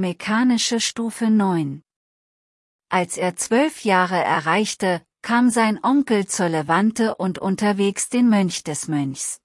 mechanische Stufe 9. Als er zwölf Jahre erreichte, kam sein Onkel zur Levante und unterwegs den Mönch des Mönchs.